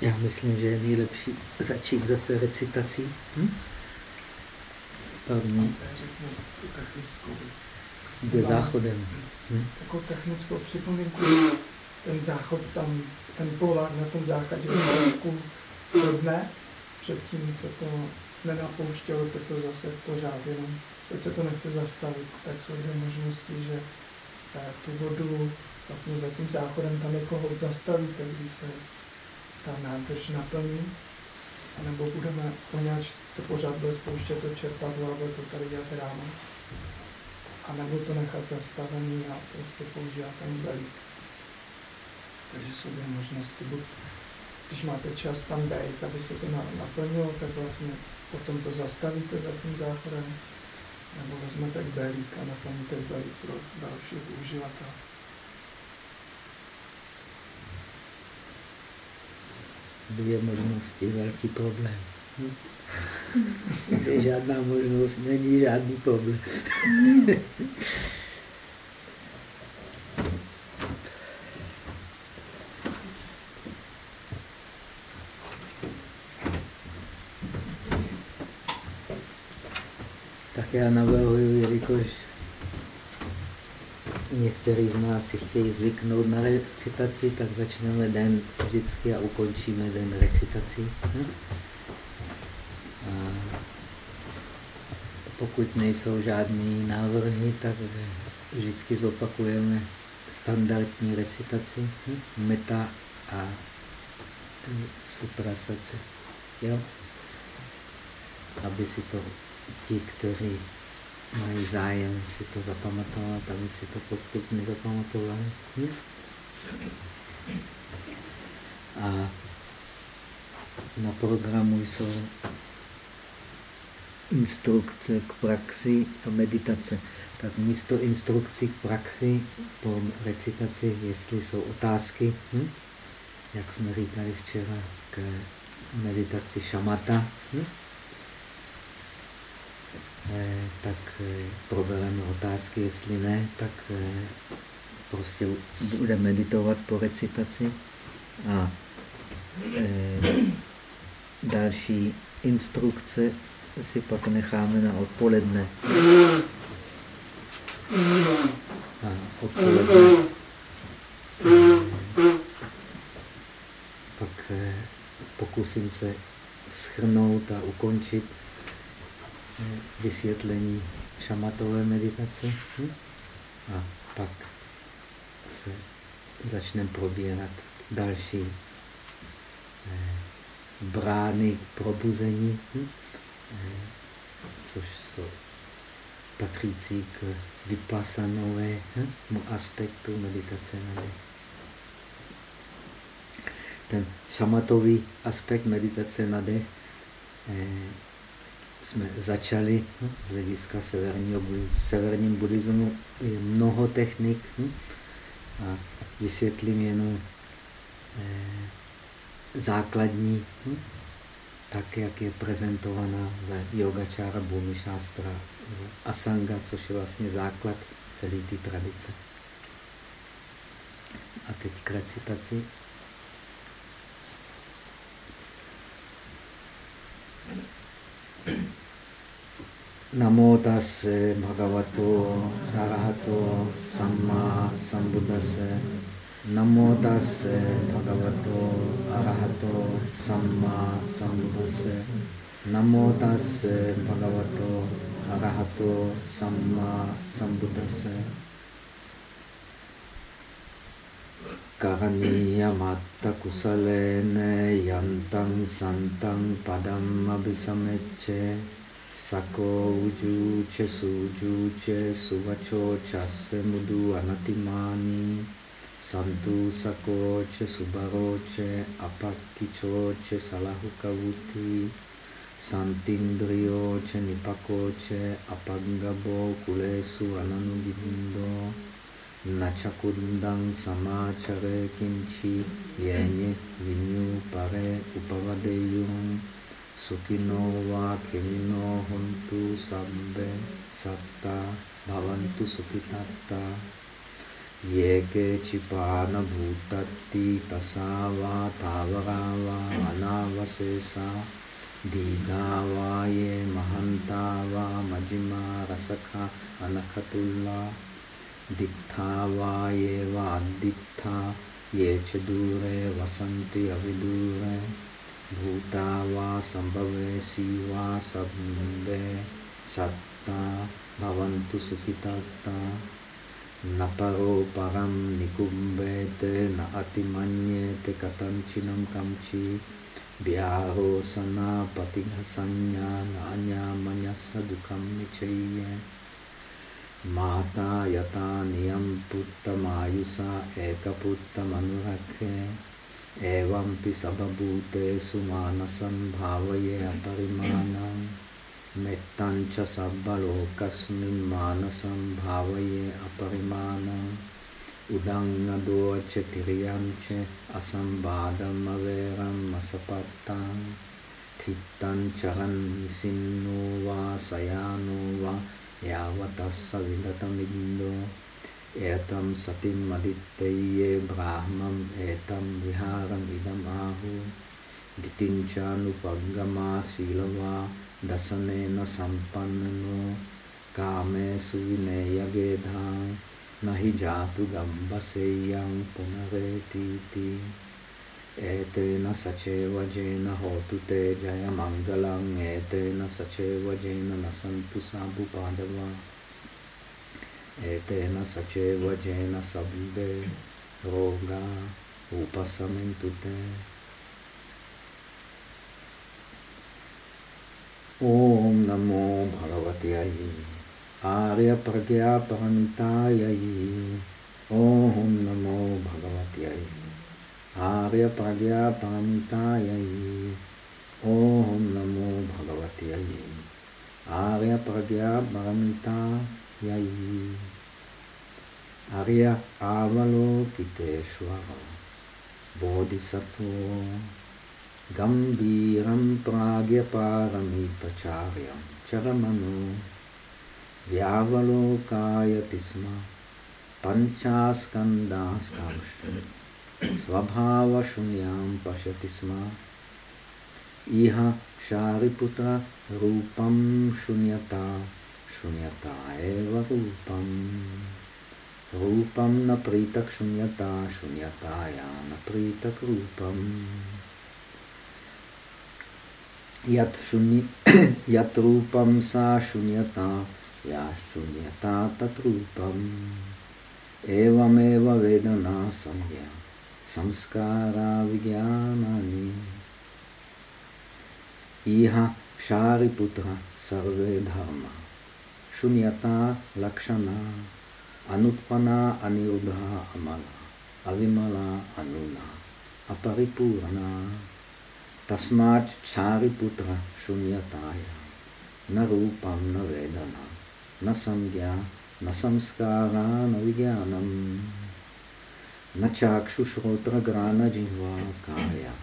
Já myslím, že je nejlepší začít zase recitací. Hm? První. Se záchodem. Hm? Takovou technickou připomínku, ten záchod tam, ten polák na tom základě trošku dne, předtím se to nenapouštělo, teď to zase pořád, jenom teď se to nechce zastavit, tak jsou dvě možnosti, že eh, tu vodu vlastně za tím záchodem tam jako hod zastavíte, když se ta nádrž naplní, anebo budeme, poněvadž to pořád bude spouštět to čerpadlo a bude to tady dělat ráno, a nebo to nechat zastavený a prostě používat ten balík. Takže jsou dvě možnosti. Buď když máte čas tam být, aby se to naplnilo, tak vlastně potom to zastavíte za tím záchodem, nebo vezmete belík a naplníte belík pro dalšího uživatele. Dvě možnosti, velký problém. Je žádná možnost, není žádný problém. tak já navrhuji, jelikož některý z nás si chtějí zvyknout na recitaci, tak začneme den vždycky a ukončíme den recitací. Hm? A pokud nejsou žádné návrhy, tak vždycky zopakujeme standardní recitaci, hm? meta a sutra srdce. Jo? Aby si to ti, kteří mají zájem si to zapamatovat, aby si to postupně zapamatovali. Hm? A na programu jsou instrukce k praxi a meditace. Tak místo instrukcí k praxi po recitaci, jestli jsou otázky, hm? jak jsme říkali včera, k meditaci šamata, hm? Eh, tak eh, probereme otázky, jestli ne, tak eh, prostě bude meditovat po recitaci a další instrukce si pak necháme na odpoledne. A odpoledne pak pokusím se schrnout a ukončit vysvětlení šamatové meditace hm? a pak se začneme probírat další eh, brány probuzení, hm? eh, což jsou patřící k vypasanovému hm? aspektu meditace Ten šamatový aspekt meditace na dech eh, jsme začali no, z hlediska severního, severním buddhismu je mnoho technik hm? a vysvětlím jenom eh, základní, hm? tak jak je prezentovaná v Yogačára Bhumi Shastra Asanga, což je vlastně základ celé té tradice. A teď k recitaci. Namo tase bhagavato arahato samma sambuddhase. Namo tase bhagavato arahato samma sambuddhase. Namo tase bhagavato arahato samma sambuddhase. Karaniya matta kusalene yantang santang padam abhisamecce. Sako uju che suju che suvacho chasse mudu anatimani. Santu sako che subaro che apakicho che salahukavuti santindrio che nipako che apangabo kulesu ananugindo nachakundang samachare kimchi yenye vinyu pare upavadeyum සුඛිනෝ වා කෙමිනෝ හොන්තු සබ්බ සත්තා භවන්තු සුඛිතත්තා යේකේ චිපාන භූතත්ති තසාවා තාවරාවා අනාවශේෂා දීඝාවායේ මහන්තාවා මජිමා රසඛා අනකතුල්ලා දිත්තාවායේ වා අද්දිත්තා යේච දුරේ වසන්ති අවිදුරේ ये वा अदिग्था ये च दूरे वसन्ति अविदूरे भूता वा सम्भवेसि वा सम्बे सत्ता भवन्तु सुखितत्ता न परो परं निकुम्भेत न अतिमन्येत कथञ्चिनं कञ्चि व्याहोसना पतिघसंज्ञा नान्यामन्यस्य दुःखं निचय्य माता यता नियम पुत्तमायुषा एकपुत्तमनुरखे एवं सबभूतेषु मानसं भावये अपरिमाणम् मेत्ताञ्च सब्बलोकस्मिन् मानसं भावये अपरिमाणम् उदङ्गदोच तिर्यं च असम्बादमवेरम् असपत्तां थित्तं चरन्सिन्नो वा सयानो वा यावतः विगतमिन्दो एतं सतिमदित्यये ब्राह्मम् एतं विहारमिदमाहु दितिञ्चानुपगमा शीलवा दसनेन संपन्नो कामेषु विनेयगेधां न हि जातु गम्बसेयं पुनरेतीति एतेन सचेव जेन होतु ते जयमङ्गलम् एतेन सचेव जेन न सन्तु साबुपादवा Etena saceva jena sabbe रोगा upasamentute. ओम नमो भगवत्यायी आर्य प्रज्ञा परितायी ओम नमो भगवत आर्य प्रज्ञा परितायी ओम नमो भगवत आर्य प्रज्ञा परितायी Arya Avalokiteshvara Bodhisattva Gambiram Pragyaparamipacharyam Charamanu Vyavalokayati sma Panchaskandastamshri Svabhavashunyam Pashati sma Iha Shariputra Rupam Shunyata Shunyata Eva Rupam. Rupam na prítak šunyata, šunyatája na prítak rupam. Jat, šuny, jat rupam sa šunyata, já šunyata tat rupam. Evam eva vedana samya, samskara vigyánani. Iha šári putra sarve dharma, šunyata lakšana. Anutpana Aniodha Amala, Avimala Anuna, Aparipurna, Tasmát chariputra Putra Šunyatája, na Rupam, na Vedana, na Samgya, na Samskára, na Vigyánam, na Čákšu Šrotra Grána Jihva Kája,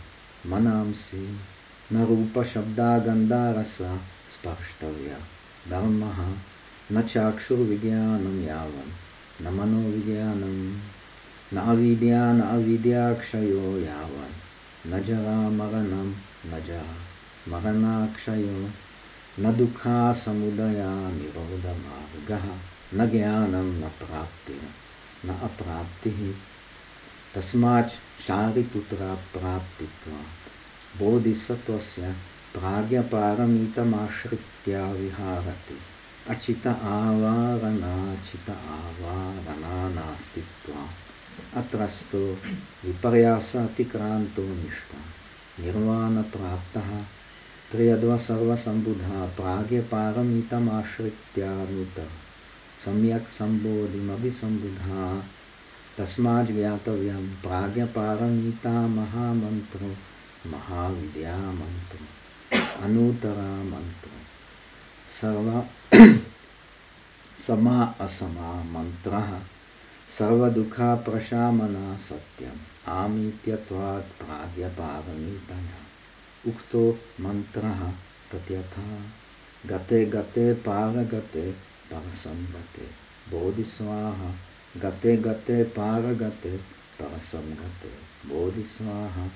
Manamsi, na Rupa Shabda Gandharasa Sparštavya, Dharmaha, na Čákšu Vigyánam Jávam, न मनोविज्ञानं न अविद्या, न अविद्याक्षयो यावन् न जरा मरणम न जा मरणाक्षयो। न दुखा समुदया निरोध मार्ग न ज्ञानम, न प्राप्ति। न अप्राप्ति। तस्मात् शारिपुत्र प्राप्तित्वात् बोधिसत्वस्य प्राज्ञपारमितमाश्रित्य विहारति। अचित आवारणाचित आवारणानास्तित्वात् अत्रस्तो विपर्यासातिक्रान्तो निष्ठा। निर्वाणप्राप्तः त्र्यद्व सर्वसम्बुधा प्राग्यपारमितमाश्रित्यानुत। सम्यक् सम्बोधिमपि सम्बुधा तस्माद् ज्ञातव्यं प्राज्ञपारमिता महामन्त्रो महाविद्यामन्त्रो। अनूतरा मन्त्रो सर्व समा असमा मंत्र मन्त्रः सर्वदुःखप्रशामना सत्यम्। आमीत्यत्वात् प्राज्ञपारमितया उक्तो मंत्र तथ्यथा गते गते पार पारगते परसङ्गते बोधिस्वाहा। गते गते पार पारगते परसङ्गते बोधिस्वाहा।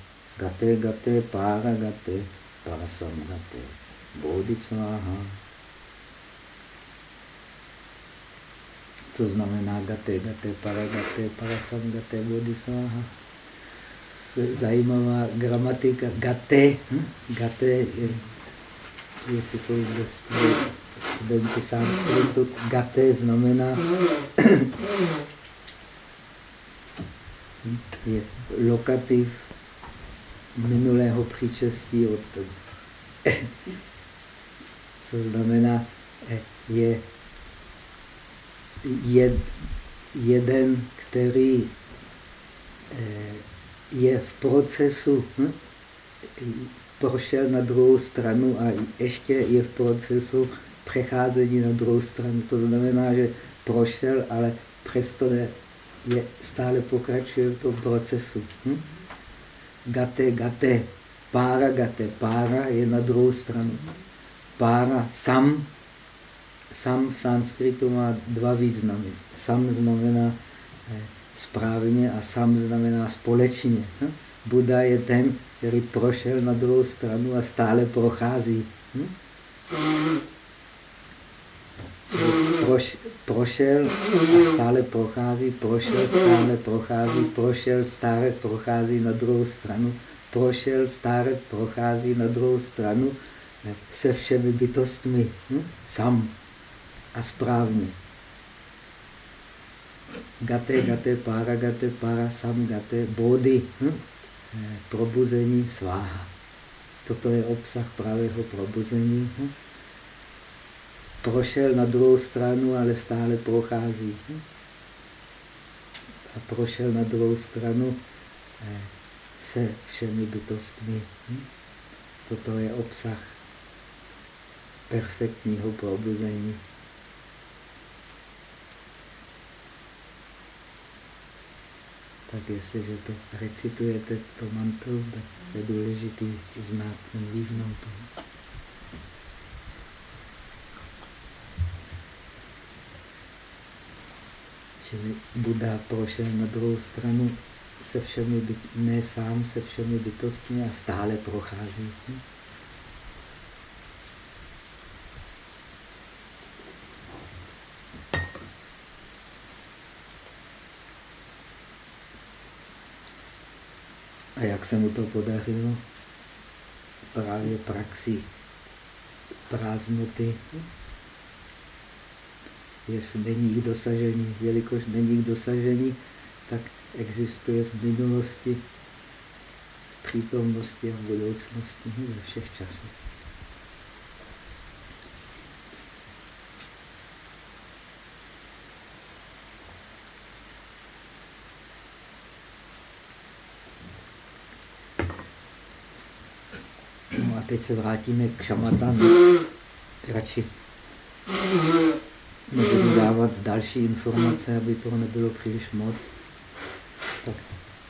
गते गते पार पारगते परसङ्गते बोधिस्वाहा। Co znamená gate, gate, paragate, parasam, gate, bodhisvaha? Zajímavá gramatika. Gate, hm? gate je, jestli jsou studenti sanskritu, gate znamená je lokativ minulého příčestí od co znamená je je jeden, který eh, je v procesu, hm? prošel na druhou stranu a ještě je v procesu přecházení na druhou stranu. To znamená, že prošel, ale přesto ne, je, stále pokračuje v tom procesu. Hm? Gate, gate, pára, gate, pára je na druhou stranu. Pára, sam, sam v sanskritu má dva významy. Sam znamená eh, správně a sam znamená společně. Hm? Buda je ten, který prošel na druhou stranu a stále prochází. Hm? Proš, prošel a stále prochází, prošel, stále prochází, prošel, stále prochází na druhou stranu, prošel, stále prochází na druhou stranu eh, se všemi bytostmi. Hm? A správně. Gate, gate, para, gate, para, sam, gate, body, hm? Eh, probuzení sváha. Toto je obsah pravého probuzení. Hm? Prošel na druhou stranu, ale stále prochází. Hm? A prošel na druhou stranu eh, se všemi bytostmi. Hm? Toto je obsah perfektního probuzení. Tak jestliže to recitujete, to mantru, tak je důležité znát ten význam toho. Čili Buddha prošel na druhou stranu se všemi, ne sám se všemi bytostmi a stále prochází. Hm? A jak se mu to podařilo? Právě praxi prázdnoty. Jestli není k dosažení, jelikož není k dosažení, tak existuje v minulosti, přítomnosti a v budoucnosti ve všech časech. Teď se vrátíme k šamatan. Radši nebudu dávat další informace, aby toho nebylo příliš moc. Tak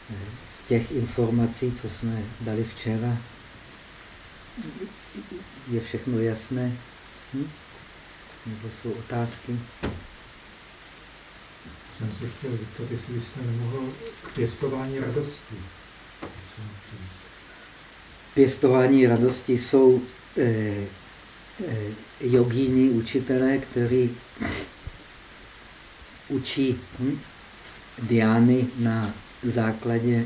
eh, z těch informací, co jsme dali včera, je všechno jasné? Hm? Nebo jsou otázky? Jsem se chtěl zeptat, jestli jste nemohl pěstování radosti. Pěstování radosti jsou eh, eh, jogíni učitelé, kteří učí hm, diány na základě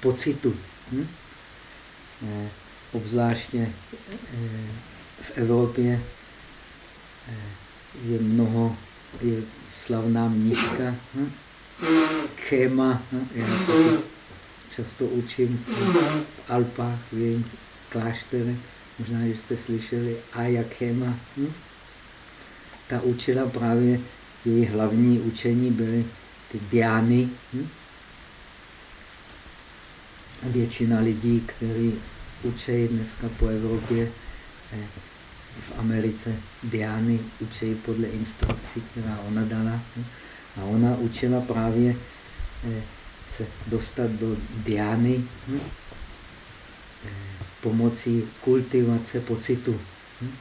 pocitu. Hm? Eh, obzvláště eh, v Evropě eh, je mnoho, je slavná mniška, hm? Chéma, hm? Často učím v Alpách, v jejím kláštere. Možná, že jste slyšeli Ayakema. Hm? Ta učila právě, její hlavní učení byly ty diány. Hm? A většina lidí, kteří učí dneska po Evropě, eh, v Americe diány učí podle instrukcí, která ona dala. Hm? A ona učila právě eh, se dostat do diány hm? pomocí kultivace pocitu. Hm?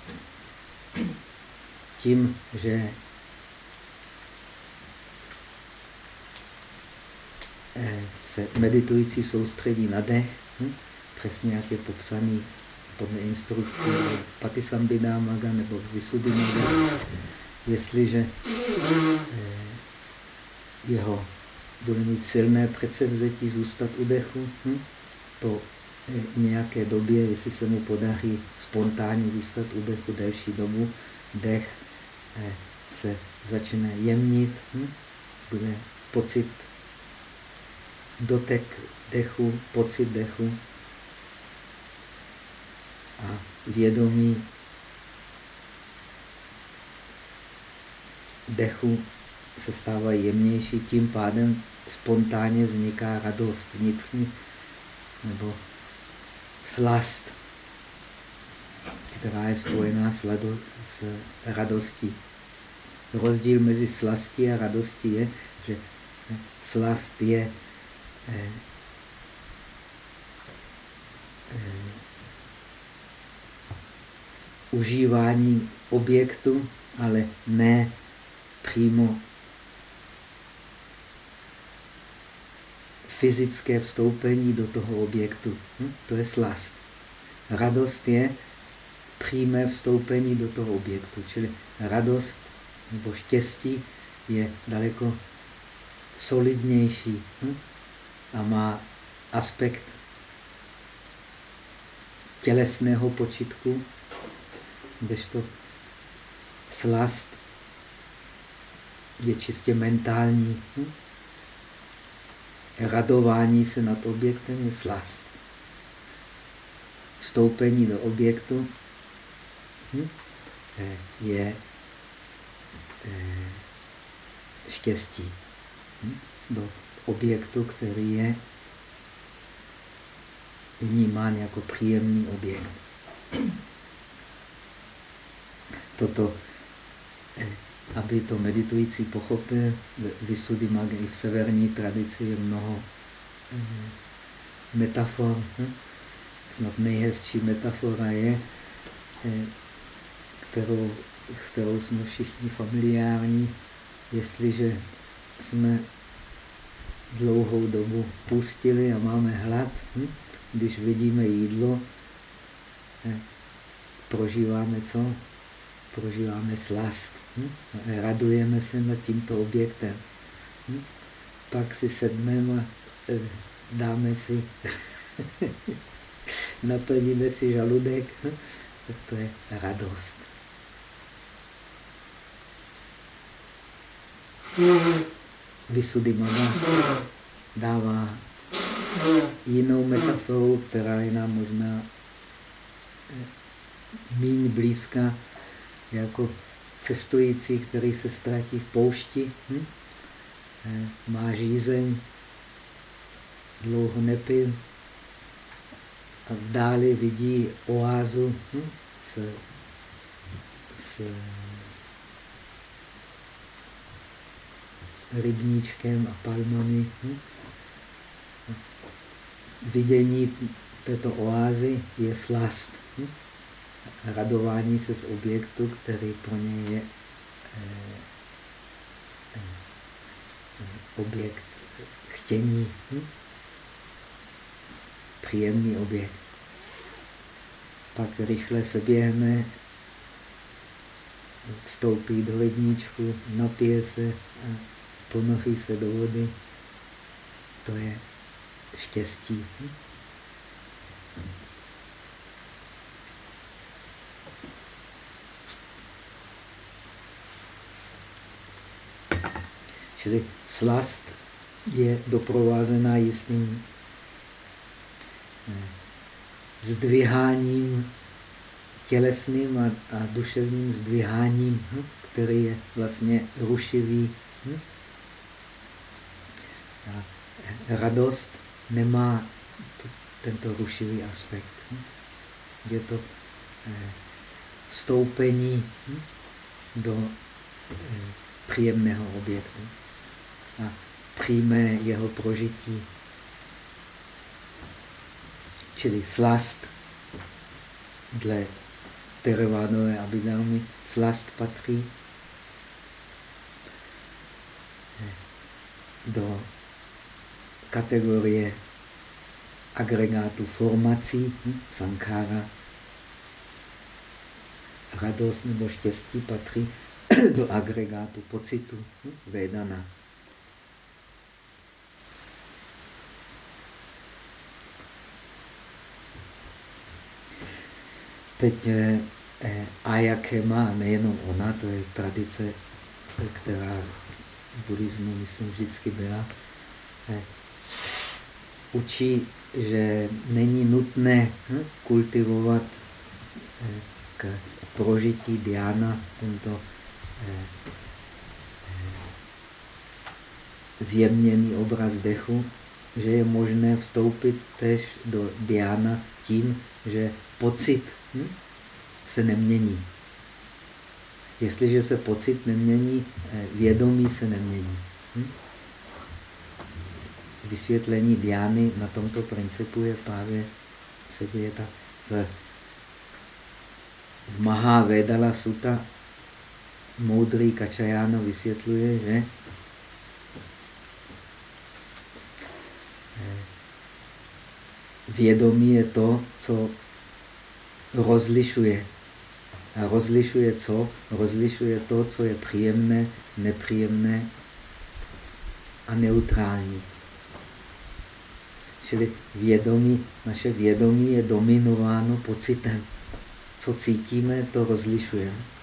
Tím, že eh, se meditující soustředí na dech, hm? přesně jak je popsaný podle instrukcí Patisambhidamaga nebo Visuddhimagga, jestliže eh, jeho bude mít silné předsevzetí zůstat u dechu, hm? po eh, nějaké době, jestli se mu podaří spontánně zůstat u dechu delší dobu, dech eh, se začne jemnit, hm? bude pocit, dotek dechu, pocit dechu a vědomí dechu se stávají jemnější, tím pádem spontánně vzniká radost vnitřní nebo slast, která je spojená s, lado, s radostí. Rozdíl mezi slastí a radostí je, že slast je eh, eh, užívání objektu, ale ne přímo fyzické vstoupení do toho objektu. Hm? To je slast. Radost je přímé vstoupení do toho objektu. Čili radost nebo štěstí je daleko solidnější hm? a má aspekt tělesného počitku, kdežto slast je čistě mentální. Radování se nad objektem je slast. Vstoupení do objektu hm? je eh, štěstí. Hm? Do objektu, který je vnímán jako příjemný objekt. Toto eh, aby to meditující pochopil, v Magi i v severní tradici je mnoho eh, metafor. Hm? Snad nejhezčí metafora je, eh, kterou, s kterou jsme všichni familiární, jestliže jsme dlouhou dobu pustili a máme hlad, hm? když vidíme jídlo, eh, prožíváme co? Prožíváme slast. Hm? Radujeme se nad tímto objektem. Hm? Pak si sedneme eh, dáme si, naplníme si žaludek, hm? to je radost. Visuddhimana dává jinou metaforu, která je nám možná eh, méně blízká, jako cestující, který se ztratí v poušti, hm? Eh, má žízeň, dlouho nepil a v dáli vidí oázu hm? s, s rybníčkem a palmami. Hm? Vidění této oázy je slast. Hm? Radování se z objektu, který pro ně je eh, eh, objekt chtění, hm? příjemný objekt. Pak rychle se běhne, vstoupí do ledničku, napije se a ponoří se do vody. To je štěstí. Hm? Čili slast je doprovázená jistým eh, zdviháním tělesným a, a duševním zdviháním, hm, který je vlastně rušivý. Hm. A radost nemá tento rušivý aspekt. Hm. Je to eh, vstoupení do eh, příjemného objektu a přijme jeho prožití. Čili slast dle Terevádové abidámy, slast patří do kategorie agregátu formací, hm, sankára, radost nebo štěstí patří do agregátu pocitu, hm, vedana. Teď eh, eh, Ayakema, nejenom ona, to je tradice, která v buddhismu, myslím, vždycky byla, eh, učí, že není nutné hm, kultivovat eh, k prožití diána tento eh, eh, zjemněný obraz dechu, že je možné vstoupit tež do diána tím, že pocit hm, se nemění. Jestliže se pocit nemění, vědomí se nemění. Hm? Vysvětlení diány na tomto principu je právě se v, v Mahavedala Sutta moudrý Kačajáno vysvětluje, že eh, vědomí je to, co rozlišuje. A rozlišuje co? Rozlišuje to, co je příjemné, nepříjemné a neutrální. Čili vědomí, naše vědomí je dominováno pocitem. Co cítíme, to rozlišujeme.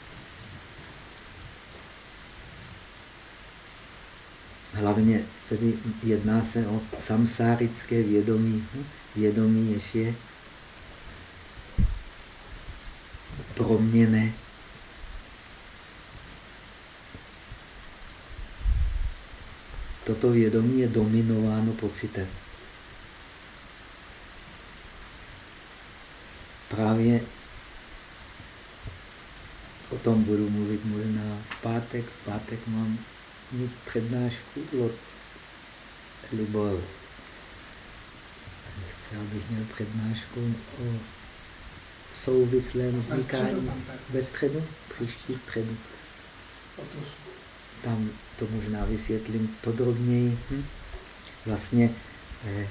Hlavně tedy jedná se o samsárické vědomí. Vědomí ještě proměné. Toto vědomí je dominováno pocitem. Právě o tom budu mluvit možná v pátek. V pátek mám mít přednášku od Libor. Chci, abych měl přednášku o souvislém vznikání ve středu, příští středu. Tam to možná vysvětlím podrobněji. Hm? Vlastně eh,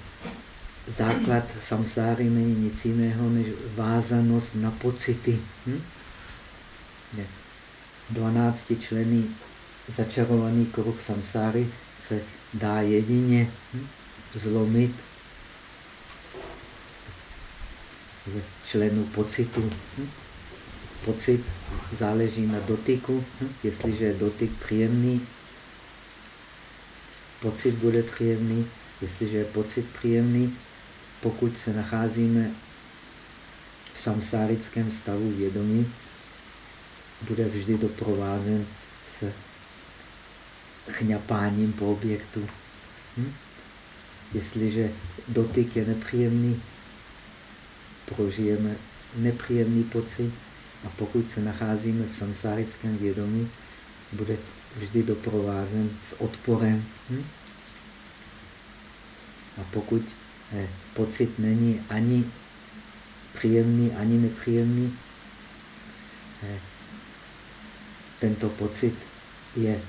základ samsáry není nic jiného než vázanost na pocity. Hm? 12 členy začarovaný kruh samsáry se dá jedině zlomit v členu pocitu. Pocit záleží na dotyku. Jestliže je dotyk příjemný, pocit bude příjemný. Jestliže je pocit příjemný, pokud se nacházíme v samsárickém stavu vědomí, bude vždy doprovázen s chňapáním po objektu. Hm? Jestliže dotyk je nepříjemný, prožijeme nepříjemný pocit a pokud se nacházíme v samsárickém vědomí, bude vždy doprovázen s odporem. Hm? A pokud eh, pocit není ani příjemný, ani nepříjemný, eh, tento pocit je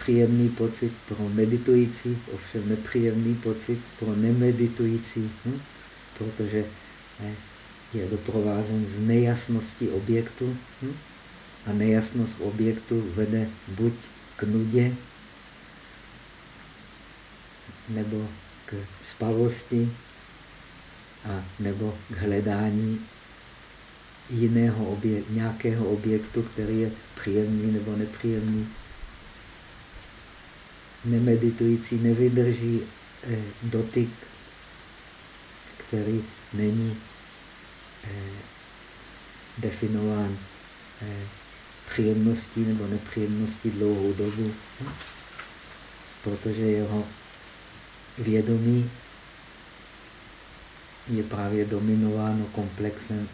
příjemný pocit pro meditující, ovšem nepříjemný pocit pro nemeditující, hm? protože je doprovázen z nejasnosti objektu hm? a nejasnost objektu vede buď k nudě, nebo k spavosti, a nebo k hledání jiného objektu, nějakého objektu, který je příjemný nebo nepříjemný. Nemeditující nevydrží eh, dotyk, který není eh, definován eh, příjemností nebo nepříjemností dlouhou dobu, hm? protože jeho vědomí je právě dominováno komplexem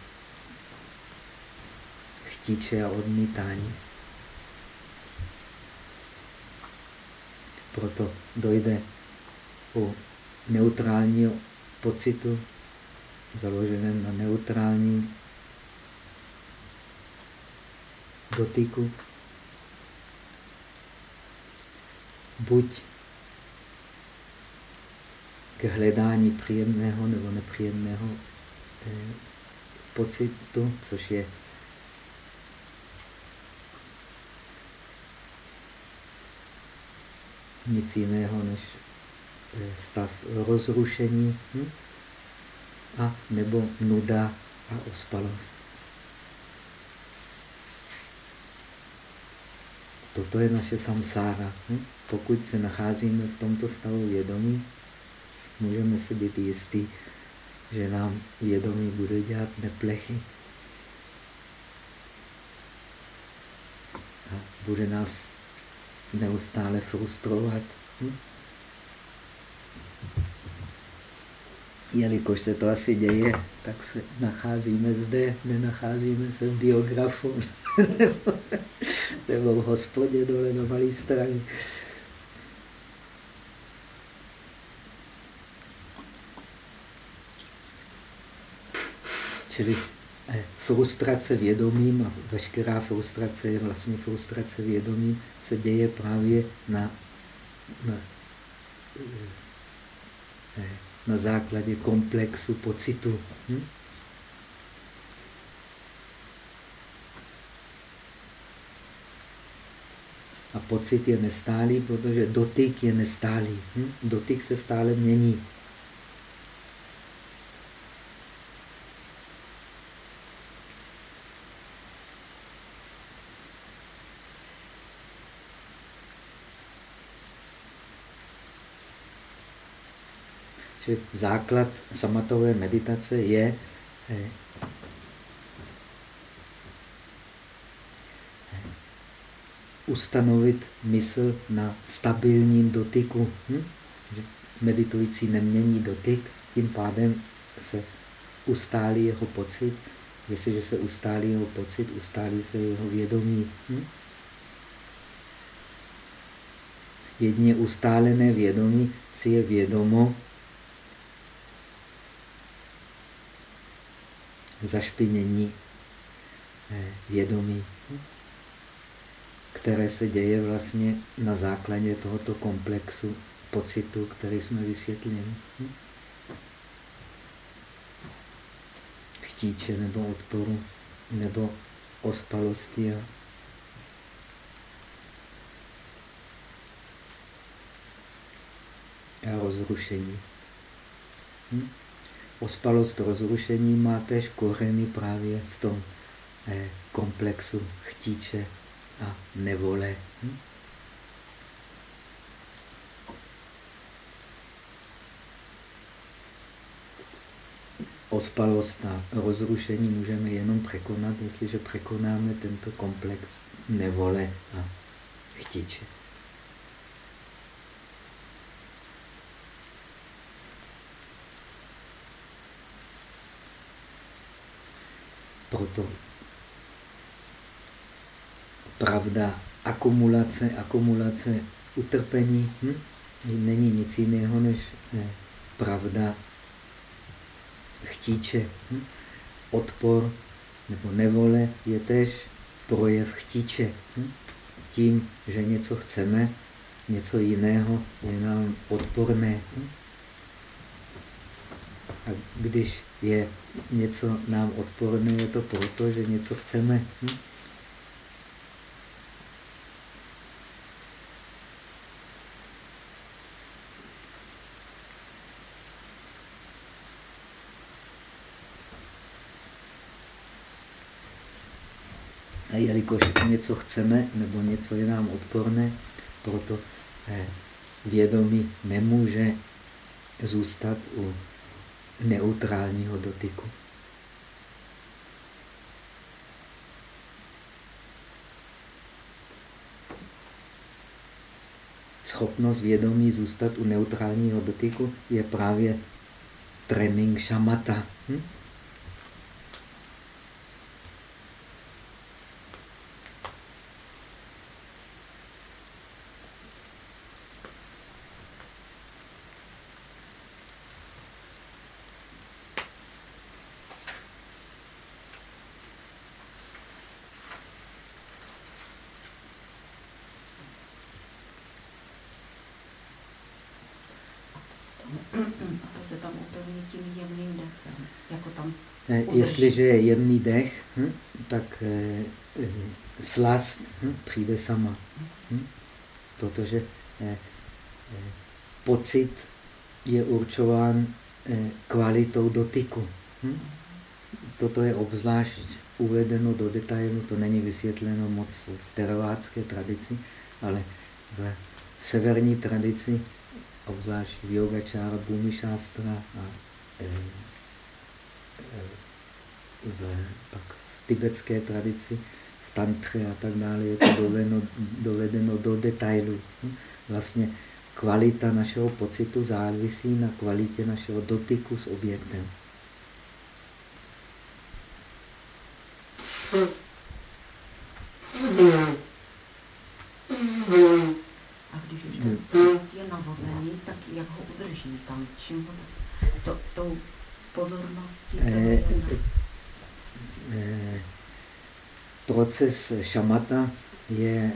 chtíče a odmítání. Proto dojde u neutrálního pocitu, založeném na neutrální dotyku, k hledání příjemného nebo nepříjemného eh, pocitu, což je nic jiného než eh, stav rozrušení hm? a nebo nuda a ospalost. Toto je naše samsára. Hm? Pokud se nacházíme v tomto stavu vědomí, můžeme si být jistí, že nám vědomí bude dělat neplechy. A bude nás neustále frustrovat. Hm? Jelikož se to asi děje, tak se nacházíme zde, nenacházíme se v biografu nebo v hospodě dole na malé straně. Čili frustrace vědomím a veškerá frustrace je vlastně frustrace vědomí, se děje právě na, na, eh, na základě komplexu pocitu. Hm? A pocit je nestálý, protože dotyk je nestálý. Hm? Dotyk se stále mění. Čili základ samatové meditace je eh, ustanovit mysl na stabilním dotyku. Hm? Meditující nemění dotyk, tím pádem se ustálí jeho pocit. Jestliže se ustálí jeho pocit, ustálí se jeho vědomí. Hm? Jedně ustálené vědomí si je vědomo zašpinění eh, vědomí, které se děje vlastně na základě tohoto komplexu pocitu, který jsme vysvětlili. Chtíče nebo odporu, nebo ospalosti a a rozrušení. Hm? Ospalost rozrušení má tež kořeny právě v tom eh, komplexu chtíče a nevole. Hm? Ospalost a rozrušení můžeme jenom překonat, jestliže překonáme tento komplex nevole a chtíče. Proto pravda akumulace, akumulace utrpení hm? není nic jiného než ne, pravda chtíče. Hm? Odpor nebo nevole je tež projev chtíče. Hm? Tím, že něco chceme, něco jiného je nám odporné. Hm? A když je něco nám odporné, je to proto, že něco chceme. Hm? A jelikož něco chceme, nebo něco je nám odporné, proto eh, vědomí nemůže zůstat u neutrálního dotyku. Schopnost vědomí zůstat u neutrálního dotyku je právě trénink šamata. Hm? A to se tam upevní tím jemným dechem, jako tam eh, Jestliže je jemný dech, hm, tak eh, eh, slast hm, přijde sama. Hm? Protože eh, eh, pocit je určován eh, kvalitou dotyku. Hm? Toto je obzvlášť uvedeno do detailu, to není vysvětleno moc v teravátské tradici, ale v severní tradici, obzvlášť v yogačára, bhumišástra a e, e, v, pak v tibetské tradici, v tantře a tak dále, je to dovedeno, dovedeno do detailu. Vlastně kvalita našeho pocitu závisí na kvalitě našeho dotyku s objektem. A když už je navozený, tak jak ho udrží tam? Čím ho to, tou pozorností? Eh, eh, proces šamata je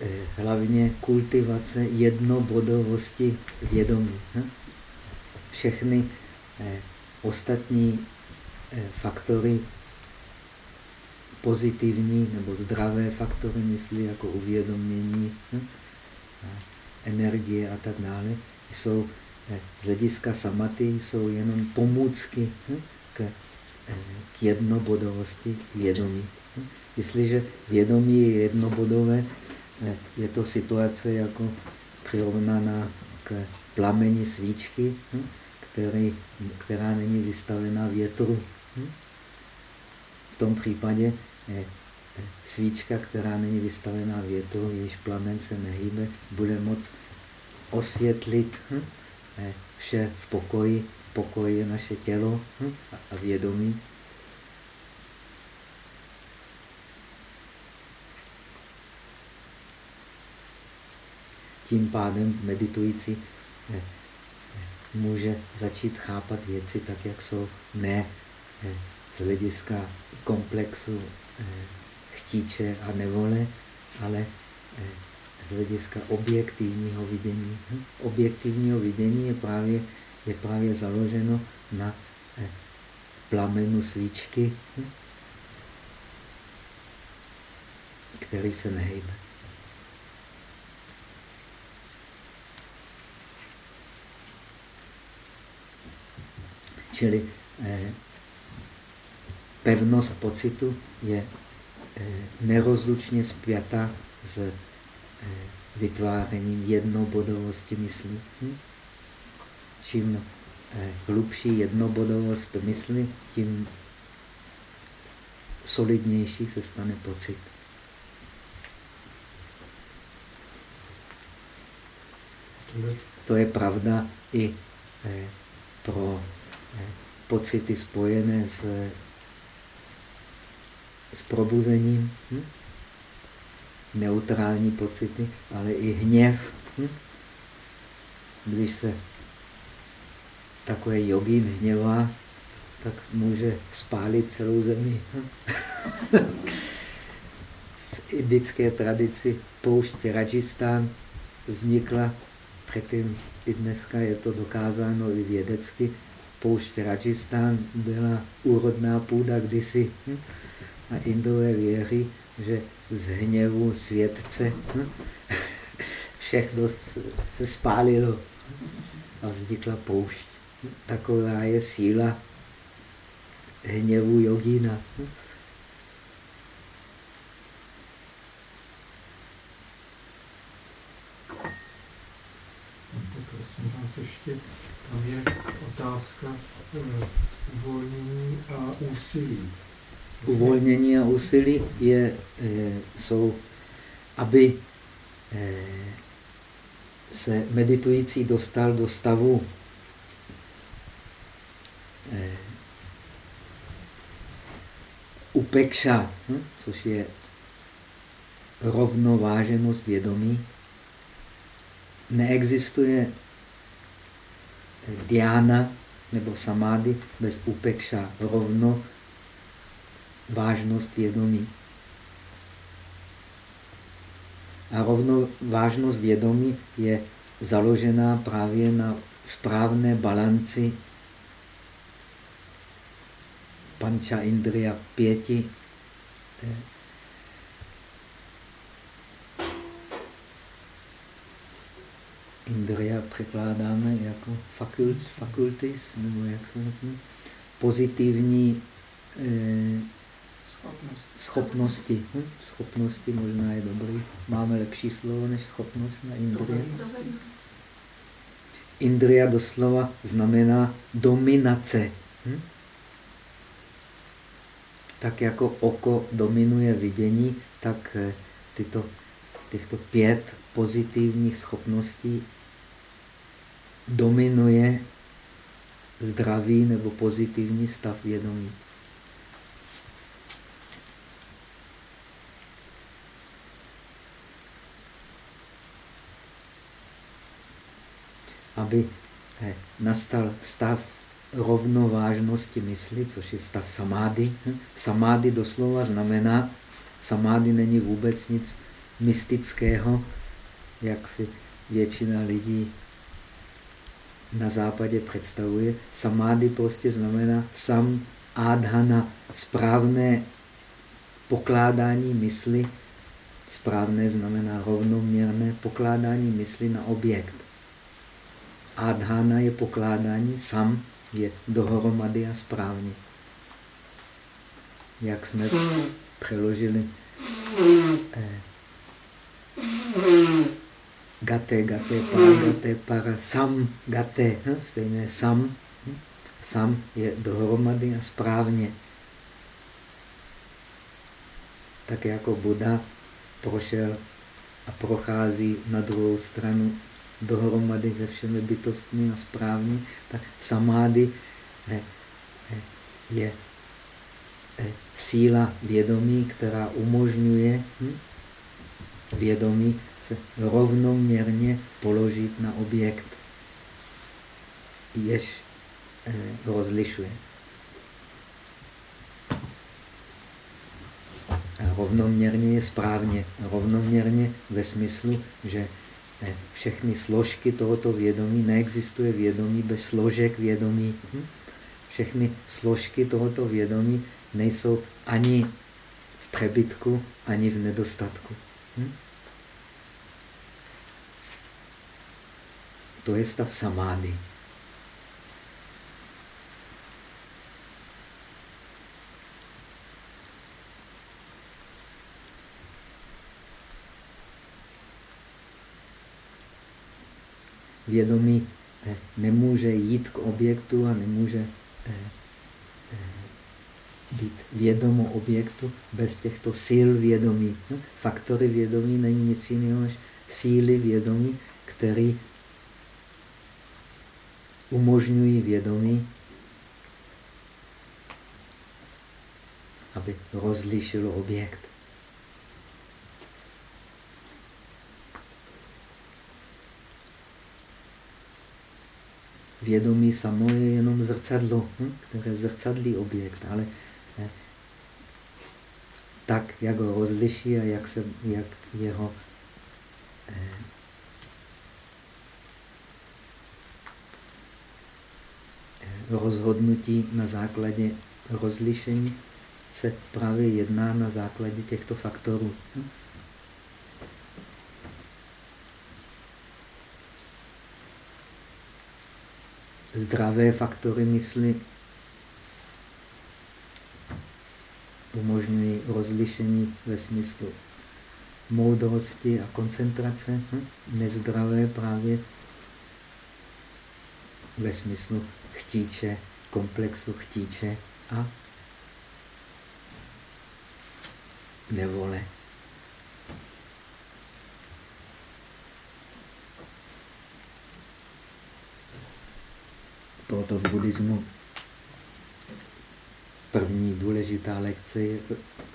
eh, hlavně kultivace jednobodovosti vědomí. Všechny eh, ostatní eh, faktory pozitivní nebo zdravé faktory mysli, jako uvědomění, energie a tak dále, jsou z hlediska samaty jsou jenom pomůcky k jednobodovosti vědomí. Hm? Jestliže vědomí je jednobodové, eh, je to situace jako přirovnaná k plameni svíčky, který, která není vystavená větru. V tom případě svíčka, která není vystavená větru, jejíž plamen se nehýbe, bude moct osvětlit hm, vše v pokoji. Pokoj je naše tělo hm, a vědomí. Tím pádem meditující eh, může začít chápat věci tak, jak jsou, ne eh, z hlediska komplexu eh, chtíče a nevole, ale eh, z hlediska objektivního vidění. Hm? Objektivního vidění je právě, je právě založeno na eh, plamenu svíčky, hm? který se nehejbe. Čili eh, pevnost pocitu je eh, nerozlučně spjata s eh, vytvářením jednobodovosti mysli. Hm? Čím eh, hlubší jednobodovost mysli, tím solidnější se stane pocit. To je pravda i pro pocity spojené s s probuzením, hm? neutrální pocity, ale i hněv. Hm? Když se takový jogín hněvá, tak může spálit celou zemi. Hm? v indické tradici poušť Rajistán vznikla předtím i dneska je to dokázáno i vědecky. Poušť Rajistán byla úrodná půda kdysi. Hm? A Indové věří, že z hněvu světce hm, všechno se spálilo a vznikla poušť. Taková je síla hněvu jogína. prosím vás ještě, otázka eh, uvolnění a úsilí uvolnění a úsilí je, eh, jsou, aby eh, se meditující dostal do stavu upekša, hm, což je rovnováženost vědomí. Neexistuje diána nebo samády bez upekša, rovno vážnost vědomí. A rovno vážnost vědomí je založená právě na správné balanci panča indria pěti Indria překládáme jako fakult, fakultis, nebo jak se řekne, pozitivní eh, schopnosti. schopnosti. Hm? Schopnosti možná je dobrý. Máme lepší slovo než schopnost na Indria. Indria doslova znamená dominace. Hm? Tak jako oko dominuje vidění, tak eh, tyto, těchto pět pozitivních schopností dominuje zdravý nebo pozitivní stav vědomí. Aby nastal stav rovnovážnosti mysli, což je stav samády. Samády doslova znamená, samády není vůbec nic mystického, jak si většina lidí na západě představuje. Samády prostě znamená sam adhana, správné pokládání mysli. Správné znamená rovnoměrné pokládání mysli na objekt. Adhana je pokládání, sam je dohromady a správně. Jak jsme přeložili eh, Gate, gate, para, gate, para, sam, gate. Hm? Stejné sam. Hm? Sam je dohromady a správně. Tak jako Buddha prošel a prochází na druhou stranu dohromady se všemi bytostmi a správně, tak samády je, je, je síla vědomí, která umožňuje hm? vědomí se rovnoměrně položit na objekt, jež eh, rozlišuje. Rovnoměrně je správně. Rovnoměrně ve smyslu, že eh, všechny složky tohoto vědomí, neexistuje vědomí bez složek vědomí. Hm? Všechny složky tohoto vědomí nejsou ani v přebytku, ani v nedostatku. Hm? To je stav samády. Vědomí eh, nemůže jít k objektu a nemůže eh, eh, být vědomo objektu bez těchto sil vědomí. No, faktory vědomí není nic jiného než síly vědomí, který umožňují vědomí, aby rozlišilo objekt. Vědomí samo je jenom zrcadlo, hm, které zrcadlí objekt, ale eh, tak, jak ho rozliší a jak, se, jak jeho rozhodnutí na základě rozlišení se právě jedná na základě těchto faktorů. Zdravé faktory mysli umožňují rozlišení ve smyslu moudrosti a koncentrace. Nezdravé právě ve smyslu chtíče, komplexu chtíče a nevole. Proto v buddhismu první důležitá lekce je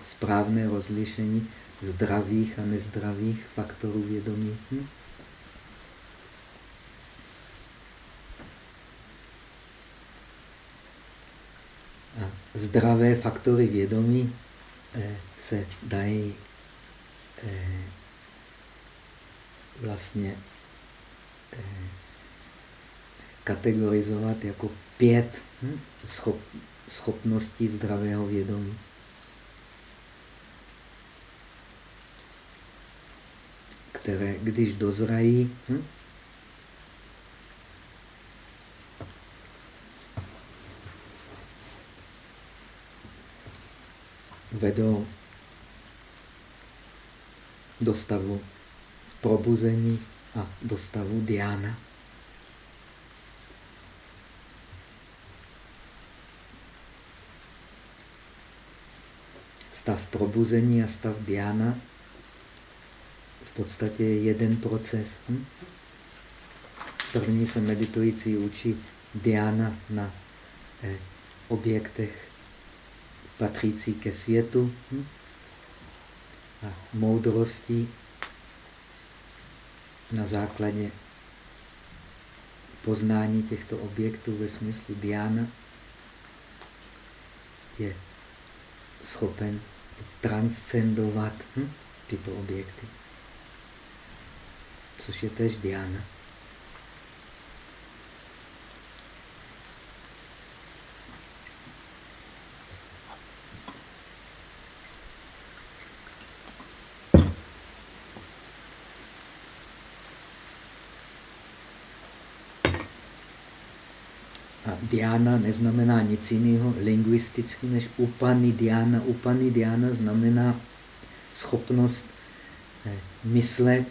správné rozlišení zdravých a nezdravých faktorů vědomí. Hm? Zdravé faktory vědomí eh, se dají eh, vlastně kategorizovat jako pět hm, schop, schopností zdravého vědomí. Které, když dozrají, hm, vedou do stavu probuzení a do stavu diána. Stav probuzení a stav diána v podstatě je jeden proces. Hm? První se meditující učí diána na eh, objektech patřící ke světu hm? a moudrosti na základě poznání těchto objektů ve smyslu diana je schopen transcendovat hm, tyto objekty, což je tež diana. Diana neznamená nic jiného lingvisticky než upany diana. Upany diana znamená schopnost eh, myslet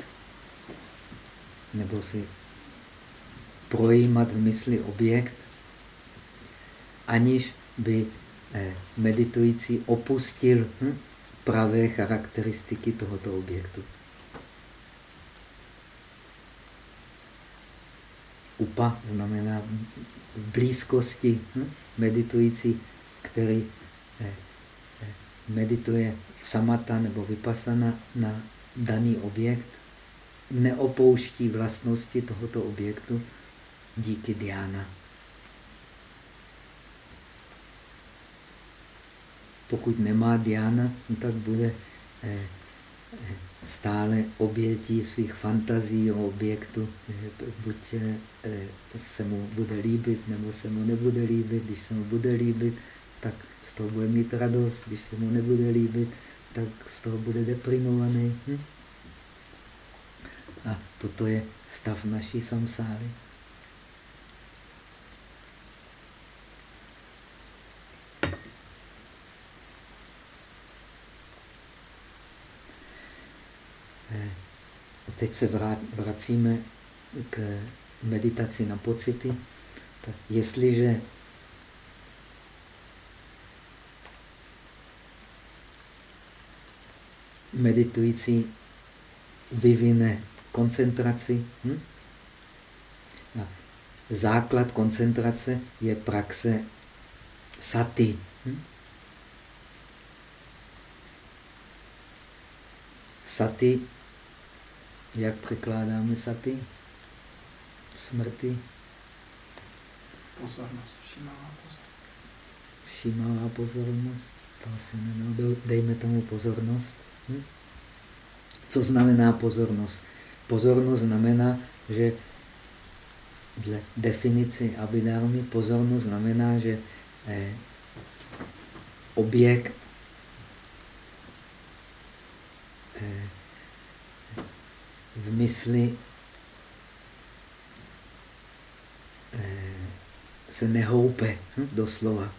nebo si projímat v mysli objekt, aniž by eh, meditující opustil hm, pravé charakteristiky tohoto objektu. Upa znamená blízkosti hm? meditující, který eh, eh, medituje v samata nebo vypasana na daný objekt, neopouští vlastnosti tohoto objektu díky diána. Pokud nemá diána, no tak bude eh, stále obětí svých fantazí o objektu. Buď eh, se mu bude líbit, nebo se mu nebude líbit. Když se mu bude líbit, tak z toho bude mít radost. Když se mu nebude líbit, tak z toho bude deprimovaný. Hm? A toto je stav naší samsáry. Teď se vracíme k meditaci na pocity. Tak jestliže meditující vyvine koncentraci, hm? a základ koncentrace je praxe sati. Hm? Sati jak překládáme saty? Smrti? Pozornost, všímavá pozornost. Všímavá pozornost, to asi nebylo. Dejme tomu pozornost. Hm? Co znamená pozornost? Pozornost znamená, že dle definici abidármy pozornost znamená, že eh, objekt eh, v mysli eh, se nehoupe, hm, doslova.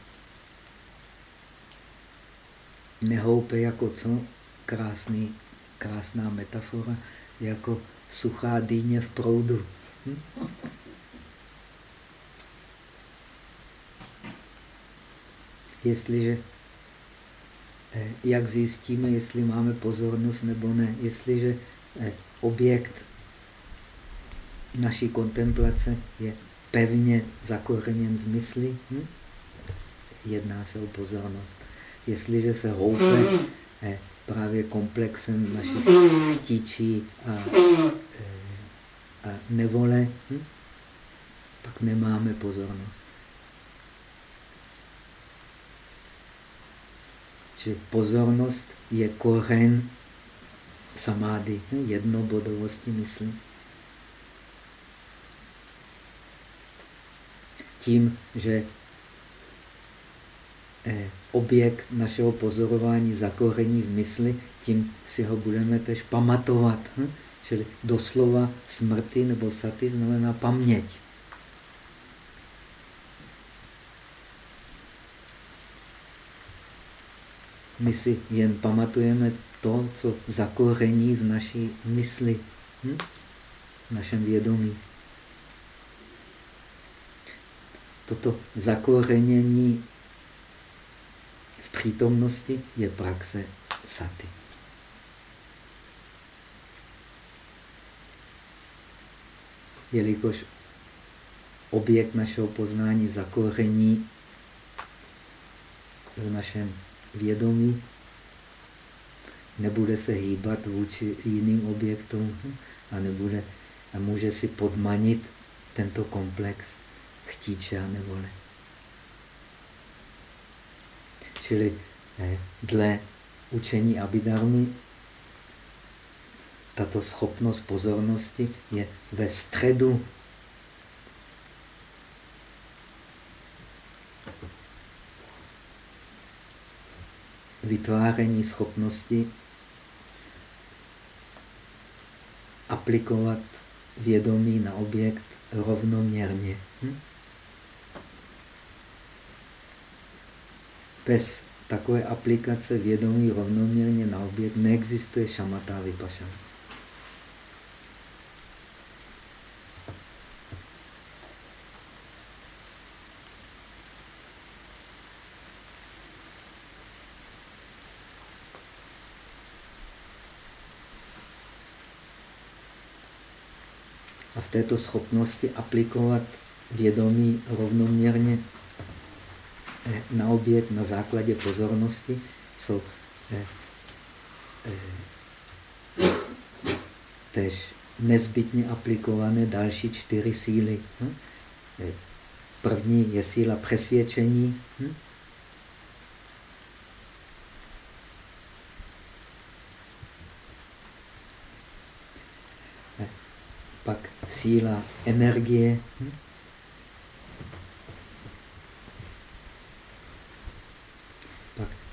Nehoupe jako co? Krásný, krásná metafora, jako suchá dýně v proudu. Hm? Jestliže, eh, jak zjistíme, jestli máme pozornost nebo ne, jestliže objekt naší kontemplace je pevně zakořeněn v mysli, hm? jedná se o pozornost. Jestliže se houpe eh, právě komplexem našich chtíčí a, eh, a nevole, hm? pak nemáme pozornost. Čili pozornost je kořen samády, jednobodovosti mysli. tím, že eh, objekt našeho pozorování zakoření v mysli, tím si ho budeme tež pamatovat. Hm? Čili doslova smrti nebo saty znamená paměť. My si jen pamatujeme to, co zakoření v naší mysli, hm? v našem vědomí. Toto zakořenění v přítomnosti je praxe saty. Jelikož objekt našeho poznání zakoření v našem vědomí nebude se hýbat vůči jiným objektům a, nebude, a může si podmanit tento komplex chtíče a nevole. Čili eh, dle učení Abidarmy tato schopnost pozornosti je ve středu vytváření schopnosti aplikovat vědomí na objekt rovnoměrně. Hm? Bez takové aplikace vědomí rovnoměrně na objekt neexistuje šamatá vypašana. Této schopnosti aplikovat vědomí rovnoměrně na objekt na základě pozornosti jsou eh, eh, tež nezbytně aplikované další čtyři síly. Hm? Eh, první je síla přesvědčení. Hm? Pak síla energie. Hm?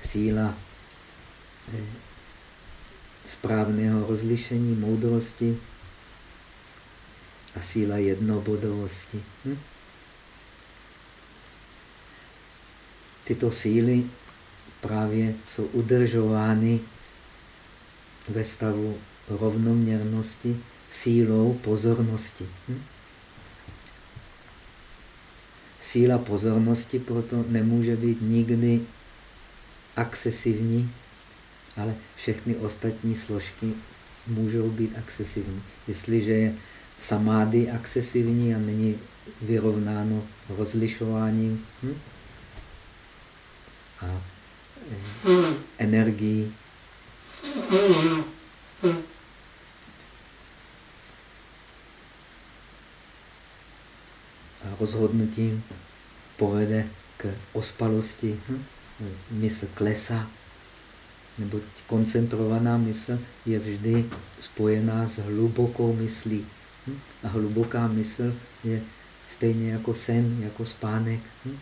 síla eh, správného rozlišení, moudrosti a síla jednobodovosti. Hm? Tyto síly právě jsou udržovány ve stavu rovnoměrnosti sílou pozornosti. Hm? Síla pozornosti proto nemůže být nikdy accesivní, ale všechny ostatní složky můžou být accesivní. Jestliže je samády accesivní a není vyrovnáno rozlišováním hm? a eh, energií, rozhodnutím povede k ospalosti. Hm? mysl klesá, nebo koncentrovaná mysl je vždy spojená s hlubokou myslí. Hm? A hluboká mysl je stejně jako sen, jako spánek. Hm?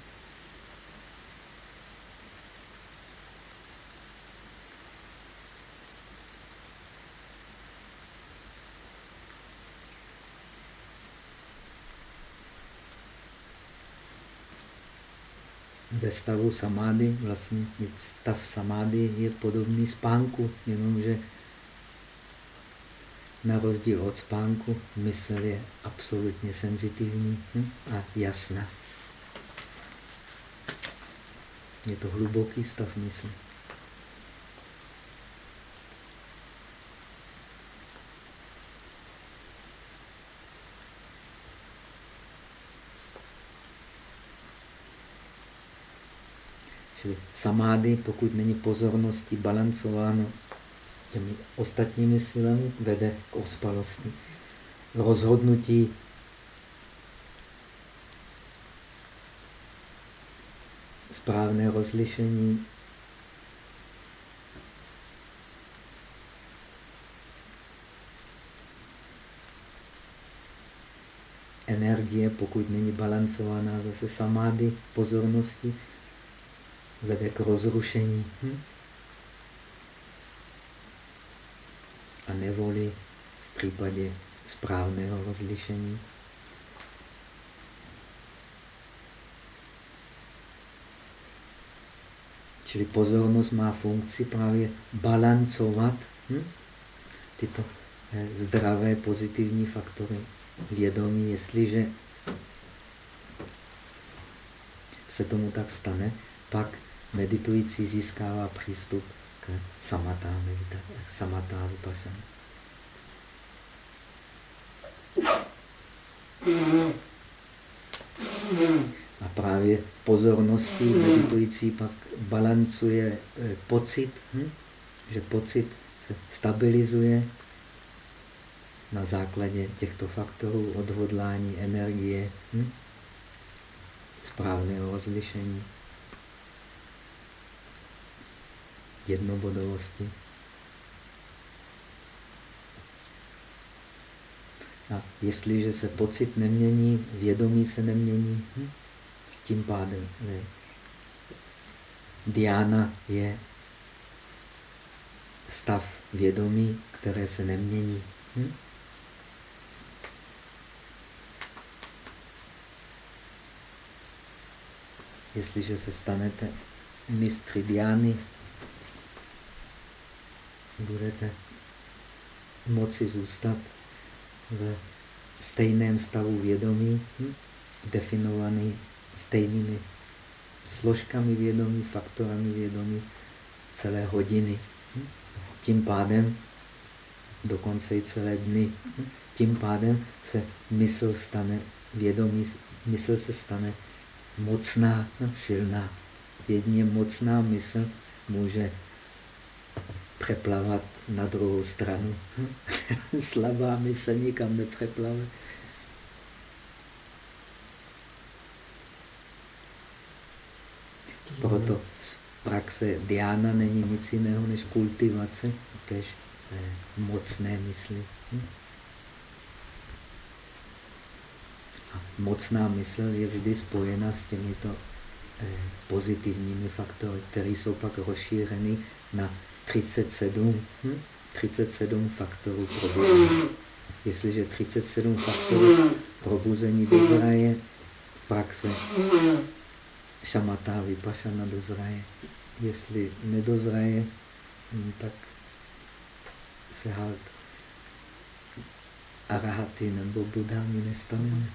Ve stavu samády, vlastně stav samády je podobný spánku, jenomže na rozdíl od spánku mysl je absolutně senzitivní hm, a jasná. Je to hluboký stav mysli. Čili samády, pokud není pozornosti balancováno těmi ostatními silami, vede k ospalosti. Rozhodnutí správné rozlišení energie pokud není balancovaná zase samády pozornosti, vede k rozrušení. Hm? A nevoli v případě správného rozlišení. Čili pozornost má funkci právě balancovat hm? tyto eh, zdravé pozitivní faktory vědomí, jestliže se tomu tak stane, pak meditující získává přístup k samatá meditace, samatá vypasana. A právě pozorností meditující pak balancuje eh, pocit, hm? že pocit se stabilizuje na základě těchto faktorů odhodlání, energie, hm? správného rozlišení, jednobodovosti. A jestliže se pocit nemění, vědomí se nemění, hm? tím pádem ne. Diana je stav vědomí, které se nemění. Hm? Jestliže se stanete mistry Diany, budete moci zůstat v stejném stavu vědomí, hm? definovaný stejnými složkami vědomí, faktorami vědomí celé hodiny. Hm? Tím pádem dokonce i celé dny. Hm? Tím pádem se mysl stane vědomí, mysl se stane mocná, silná. Jedině mocná mysl může přeplavat na druhou stranu. Slabá mysl nikam nepřeplave. Proto z praxe Diana není nic jiného než kultivace tež eh, mocné mysli. Hm? A mocná mysl je vždy spojena s těmito eh, pozitivními faktory, které jsou pak rozšířeny na 37, hm? 37 faktorů probuzení. Jestliže 37 faktorů probuzení dozraje, praxe šamatá vypašana dozraje. Jestli nedozraje, hm, tak se halt arahaty nebo budámi nestaneme.